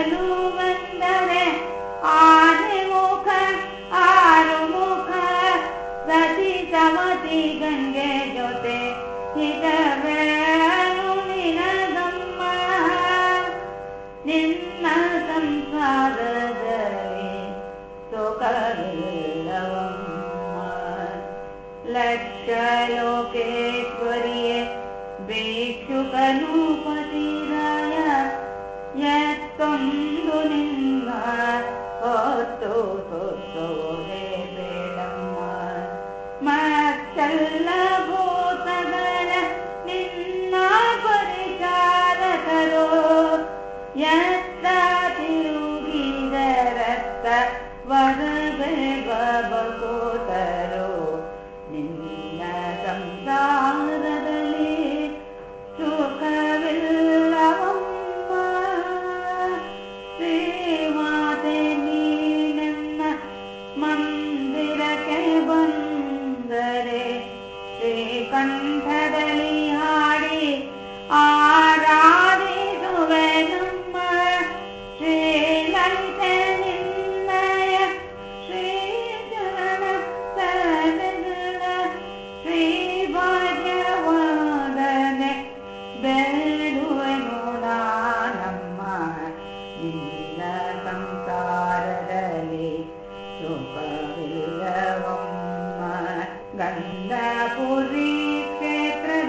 ಚಲುವಂದರೆ ಆನೆ ಮುಖ ಆರು ಮುಖ ಸತಿ ಸಮತಿ ಗಂಗೆ ಜೊತೆ ಹಿತವೇನು ನಿನಗಮ್ಮ ನಿನ್ನ ಸಂಸಾರದಲ್ಲಿ ಸುಖವಿಲ್ಲವಮ್ಮ ಲಕ್ಷ ಲೋಕೇಶ್ವರಿಯೇ ಭಿಕ್ಷುಕನು ಪತಿರಾಯ ಎತ್ತೊಂದು ನಿಮ್ಮ ಹೊತ್ತು ಸೊತ್ತೋದೆ ಬೇಡಮ್ಮ ಮತ್ತೆಲ್ಲ ಭೂತಗಳ ನಿನ್ನ ಪರಿಚಾರಕರು ಎತ್ತ ತಿರುಗಿದರತ್ತ ವರಬೇಗ ಬಕೋತರು ನಿನ್ನ ಶ್ರೀಕಂಠದಲ್ಲಿ ಹಾಡಿ ಆರಾಧಿಸುವೆನಮ್ಮ न्दपुरी क्षेत्र